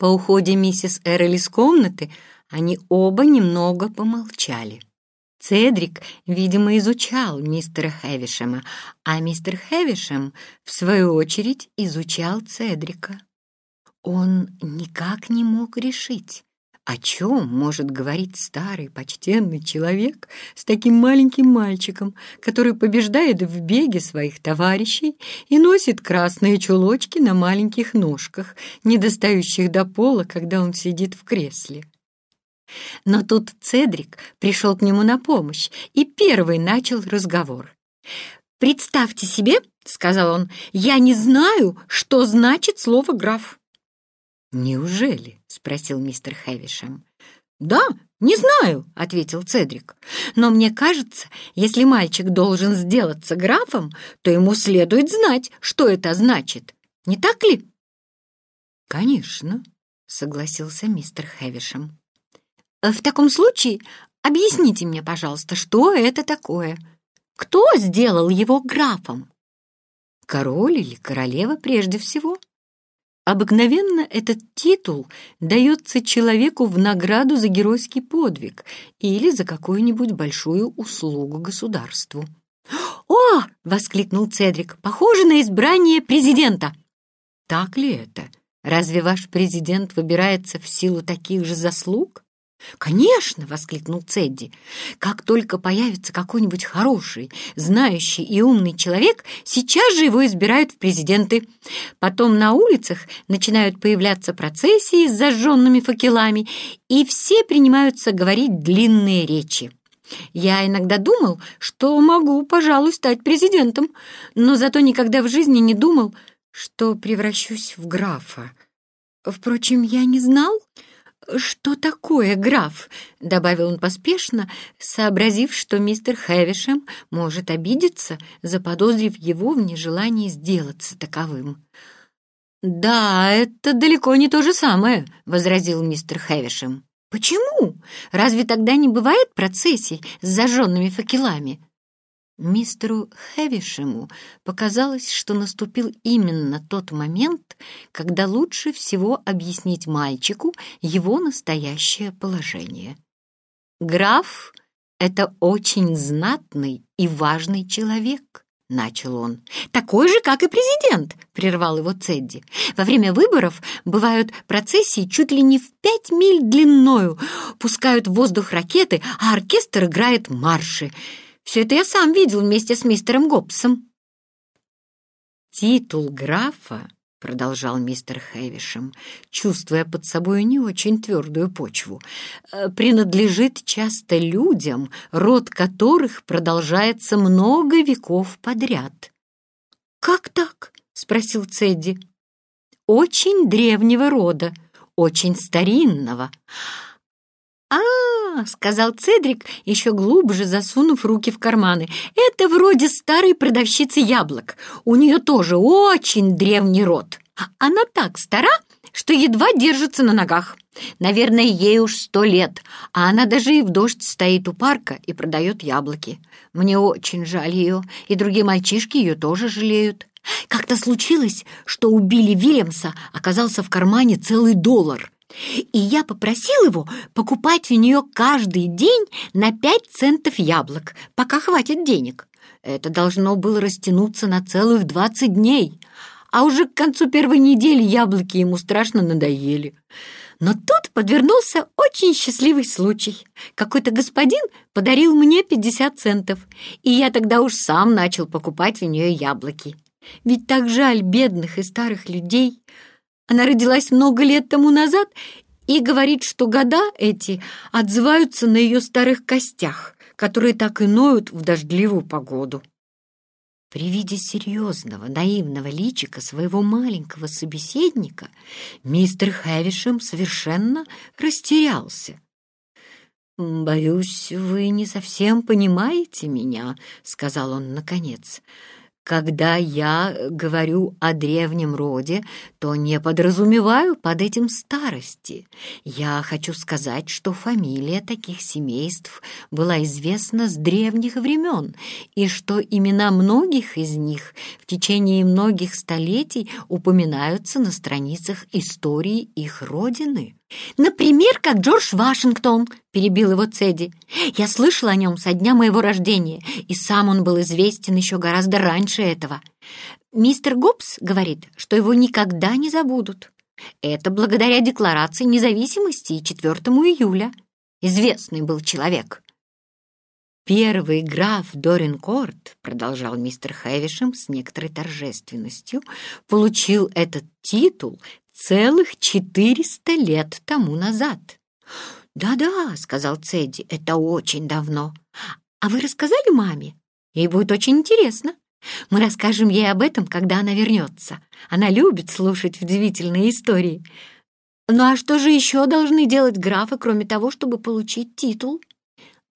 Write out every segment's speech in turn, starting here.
По уходе миссис Эрл из комнаты они оба немного помолчали. Цедрик, видимо, изучал мистера Хэвишема, а мистер Хэвишем, в свою очередь, изучал Цедрика. Он никак не мог решить, о чем может говорить старый почтенный человек с таким маленьким мальчиком, который побеждает в беге своих товарищей и носит красные чулочки на маленьких ножках, не достающих до пола, когда он сидит в кресле? Но тут Цедрик пришел к нему на помощь и первый начал разговор. «Представьте себе, — сказал он, — я не знаю, что значит слово «граф». «Неужели?» — спросил мистер Хэвишем. «Да, не знаю», — ответил Цедрик. «Но мне кажется, если мальчик должен сделаться графом, то ему следует знать, что это значит. Не так ли?» «Конечно», — согласился мистер Хэвишем. В таком случае объясните мне, пожалуйста, что это такое? Кто сделал его графом? Король или королева прежде всего. Обыкновенно этот титул дается человеку в награду за геройский подвиг или за какую-нибудь большую услугу государству. «О!» — воскликнул Цедрик. «Похоже на избрание президента!» «Так ли это? Разве ваш президент выбирается в силу таких же заслуг?» «Конечно!» — воскликнул Цедди. «Как только появится какой-нибудь хороший, знающий и умный человек, сейчас же его избирают в президенты. Потом на улицах начинают появляться процессии с зажженными факелами, и все принимаются говорить длинные речи. Я иногда думал, что могу, пожалуй, стать президентом, но зато никогда в жизни не думал, что превращусь в графа. Впрочем, я не знал, «Что такое, граф?» — добавил он поспешно, сообразив, что мистер Хэвишем может обидеться, заподозрив его в нежелании сделаться таковым. «Да, это далеко не то же самое», — возразил мистер Хэвишем. «Почему? Разве тогда не бывает процессий с зажженными факелами?» Мистеру Хэвишему показалось, что наступил именно тот момент, когда лучше всего объяснить мальчику его настоящее положение. «Граф — это очень знатный и важный человек», — начал он. «Такой же, как и президент», — прервал его Цедди. «Во время выборов бывают процессии чуть ли не в пять миль длиною, пускают в воздух ракеты, а оркестр играет марши». Все это я сам видел вместе с мистером Гоббсом». «Титул графа», — продолжал мистер Хэвишем, чувствуя под собой не очень твердую почву, «э, «принадлежит часто людям, род которых продолжается много веков подряд». «Как так?» — спросил Цедди. «Очень древнего рода, очень старинного». «А, — сказал Цедрик, еще глубже засунув руки в карманы, — это вроде старой продавщицы яблок. У нее тоже очень древний род. Она так стара, что едва держится на ногах. Наверное, ей уж сто лет, а она даже и в дождь стоит у парка и продает яблоки. Мне очень жаль ее, и другие мальчишки ее тоже жалеют. Как-то случилось, что у Билли Вильямса оказался в кармане целый доллар — и я попросил его покупать у нее каждый день на пять центов яблок, пока хватит денег. Это должно было растянуться на целых двадцать дней, а уже к концу первой недели яблоки ему страшно надоели. Но тут подвернулся очень счастливый случай. Какой-то господин подарил мне пятьдесят центов, и я тогда уж сам начал покупать у нее яблоки. Ведь так жаль бедных и старых людей, она родилась много лет тому назад и говорит, что года эти отзываются на ее старых костях, которые так и ноют в дождливую погоду. При виде серьезного, наивного личика своего маленького собеседника мистер Хэвишем совершенно растерялся. «Боюсь, вы не совсем понимаете меня», — сказал он наконец. Когда я говорю о древнем роде, то не подразумеваю под этим старости. Я хочу сказать, что фамилия таких семейств была известна с древних времен, и что имена многих из них в течение многих столетий упоминаются на страницах истории их родины. «Например, как Джордж Вашингтон», — перебил его Цеди. «Я слышал о нем со дня моего рождения, и сам он был известен еще гораздо раньше этого. Мистер Гоббс говорит, что его никогда не забудут. Это благодаря Декларации независимости и 4 июля. Известный был человек». «Первый граф Доринкорт», — продолжал мистер Хэвишем с некоторой торжественностью, «получил этот титул целых четыреста лет тому назад. «Да-да», — сказал Цедди, — «это очень давно. А вы рассказали маме? Ей будет очень интересно. Мы расскажем ей об этом, когда она вернется. Она любит слушать удивительные истории. Ну а что же еще должны делать графы, кроме того, чтобы получить титул?»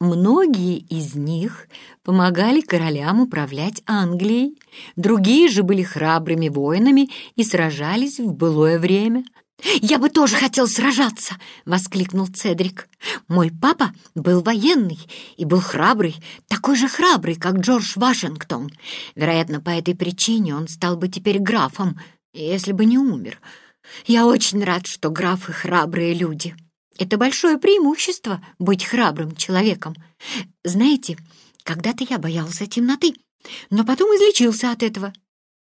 Многие из них помогали королям управлять Англией, другие же были храбрыми воинами и сражались в былое время. «Я бы тоже хотел сражаться!» — воскликнул Цедрик. «Мой папа был военный и был храбрый, такой же храбрый, как Джордж Вашингтон. Вероятно, по этой причине он стал бы теперь графом, если бы не умер. Я очень рад, что графы храбрые люди». Это большое преимущество — быть храбрым человеком. Знаете, когда-то я боялся темноты, но потом излечился от этого,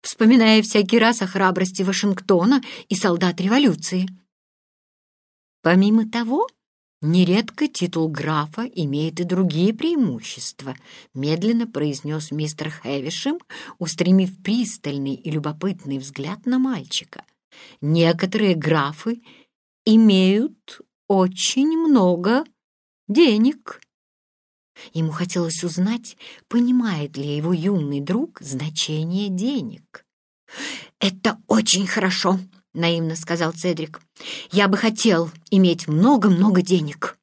вспоминая всякий раз о храбрости Вашингтона и солдат революции. Помимо того, нередко титул графа имеет и другие преимущества, медленно произнес мистер Хэвишем, устремив пристальный и любопытный взгляд на мальчика. Некоторые графы имеют очень много денег. Ему хотелось узнать, понимает ли его юный друг значение денег. «Это очень хорошо», — наивно сказал Цедрик. «Я бы хотел иметь много-много денег».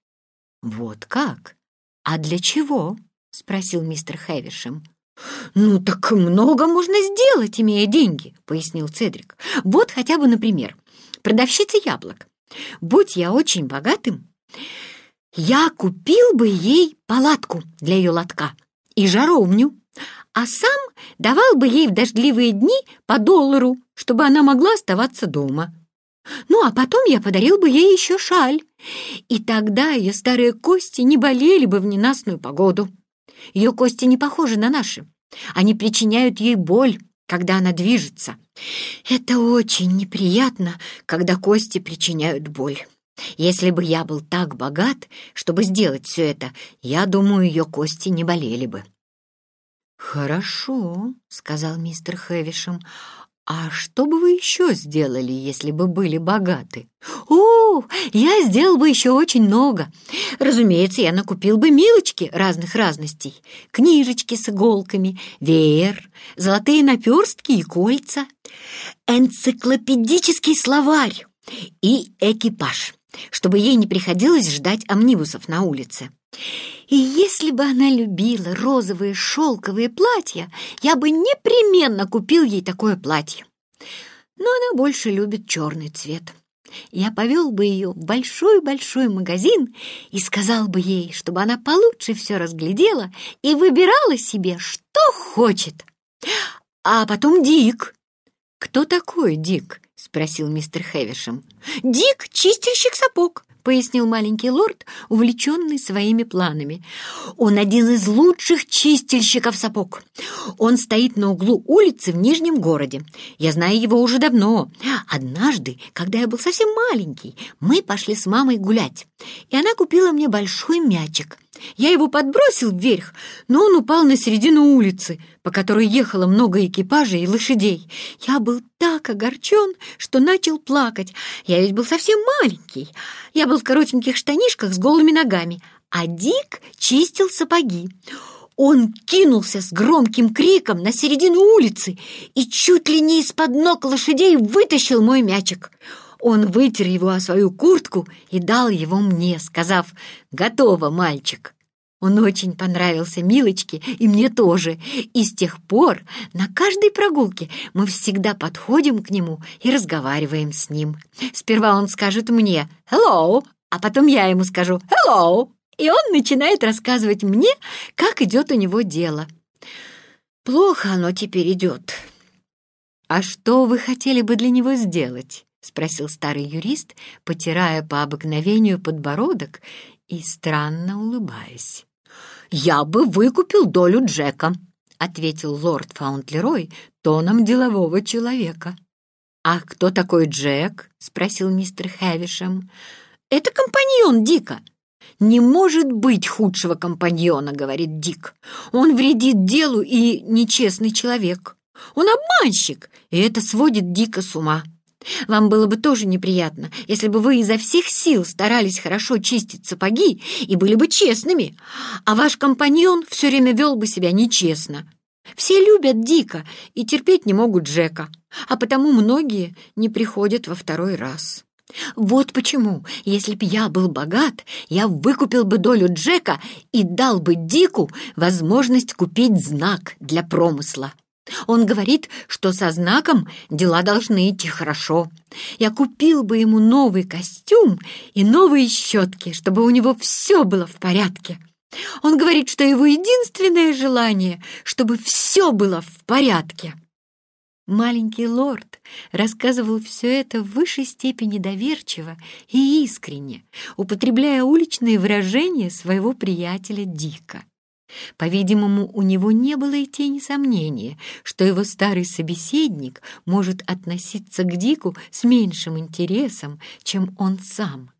«Вот как? А для чего?» — спросил мистер Хэвишем. «Ну, так много можно сделать, имея деньги», — пояснил Цедрик. «Вот хотя бы, например, продавщица яблок. Будь я очень богатым, я купил бы ей палатку для ее лотка и жаровню, а сам давал бы ей в дождливые дни по доллару, чтобы она могла оставаться дома. Ну, а потом я подарил бы ей еще шаль, и тогда ее старые кости не болели бы в ненастную погоду. Ее кости не похожи на наши. Они причиняют ей боль, когда она движется. Это очень неприятно, когда кости причиняют боль. Если бы я был так богат, чтобы сделать все это, я думаю, ее кости не болели бы. «Хорошо», — сказал мистер Хэвишем. «А что бы вы еще сделали, если бы были богаты?» «О, я сделал бы еще очень много. Разумеется, я накупил бы милочки разных разностей, книжечки с иголками, веер, золотые наперстки и кольца, энциклопедический словарь и экипаж, чтобы ей не приходилось ждать амнибусов на улице. И если бы она любила розовые шелковые платья, я бы непременно купил ей такое платье. Но она больше любит черный цвет. Я повел бы ее в большой-большой магазин и сказал бы ей, чтобы она получше все разглядела и выбирала себе, что хочет. А потом Дик. «Кто такой Дик?» — спросил мистер Хэвишем. «Дик — чистильщик сапог пояснил маленький лорд, увлеченный своими планами. «Он один из лучших чистильщиков сапог. Он стоит на углу улицы в Нижнем городе. Я знаю его уже давно. Однажды, когда я был совсем маленький, мы пошли с мамой гулять, и она купила мне большой мячик. Я его подбросил вверх, но он упал на середину улицы, по которой ехало много экипажей и лошадей. Я был так огорчен, что начал плакать. Я ведь был совсем маленький. Я был в коротеньких штанишках с голыми ногами, а Дик чистил сапоги. Он кинулся с громким криком на середину улицы и чуть ли не из-под ног лошадей вытащил мой мячик. Он вытер его о свою куртку и дал его мне, сказав «Готово, мальчик». Он очень понравился Милочке и мне тоже. И с тех пор на каждой прогулке мы всегда подходим к нему и разговариваем с ним. Сперва он скажет мне «Hello», а потом я ему скажу «Hello», и он начинает рассказывать мне, как идет у него дело. Плохо оно теперь идет. «А что вы хотели бы для него сделать?» — спросил старый юрист, потирая по обыкновению подбородок и странно улыбаясь. «Я бы выкупил долю Джека», — ответил лорд Фаунтлерой тоном делового человека. «А кто такой Джек?» — спросил мистер Хэвишем. «Это компаньон Дика». «Не может быть худшего компаньона», — говорит Дик. «Он вредит делу и нечестный человек. Он обманщик, и это сводит Дика с ума». Вам было бы тоже неприятно, если бы вы изо всех сил старались хорошо чистить сапоги и были бы честными, а ваш компаньон все время вел бы себя нечестно. Все любят Дика и терпеть не могут Джека, а потому многие не приходят во второй раз. Вот почему, если б я был богат, я выкупил бы долю Джека и дал бы Дику возможность купить знак для промысла. Он говорит, что со знаком дела должны идти хорошо. Я купил бы ему новый костюм и новые щетки, чтобы у него все было в порядке. Он говорит, что его единственное желание, чтобы все было в порядке. Маленький лорд рассказывал все это в высшей степени доверчиво и искренне, употребляя уличные выражения своего приятеля Дика. По-видимому, у него не было и тени сомнения, что его старый собеседник может относиться к Дику с меньшим интересом, чем он сам.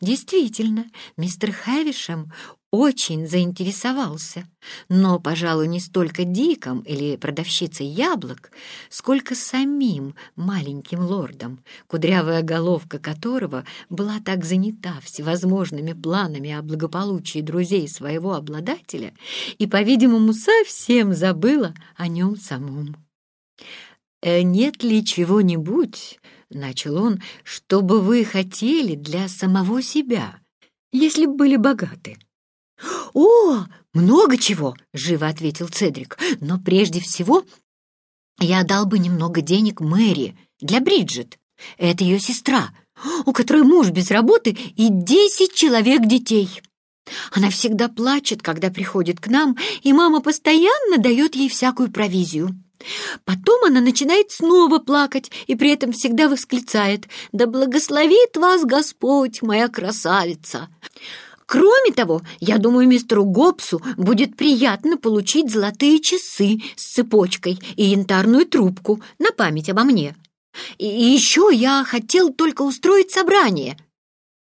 Действительно, мистер Хэвишем очень заинтересовался, но, пожалуй, не столько Диком или продавщицей яблок, сколько самим маленьким лордом, кудрявая головка которого была так занята всевозможными планами о благополучии друзей своего обладателя и, по-видимому, совсем забыла о нем самом. «Э, «Нет ли чего-нибудь, — начал он, — чтобы вы хотели для самого себя, если бы были богаты?» «О, много чего!» — живо ответил Цедрик. «Но прежде всего я дал бы немного денег Мэри для Бриджит. Это ее сестра, у которой муж без работы и десять человек детей. Она всегда плачет, когда приходит к нам, и мама постоянно дает ей всякую провизию. Потом она начинает снова плакать и при этом всегда восклицает «Да благословит вас Господь, моя красавица!» Кроме того, я думаю, мистеру Гобсу будет приятно получить золотые часы с цепочкой и янтарную трубку на память обо мне. И еще я хотел только устроить собрание —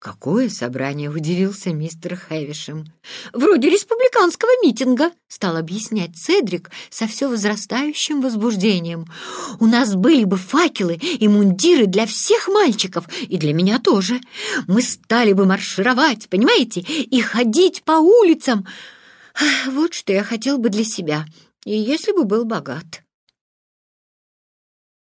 «Какое собрание?» — удивился мистер Хэвишем. «Вроде республиканского митинга», — стал объяснять Цедрик со все возрастающим возбуждением. «У нас были бы факелы и мундиры для всех мальчиков, и для меня тоже. Мы стали бы маршировать, понимаете, и ходить по улицам. Вот что я хотел бы для себя, и если бы был богат».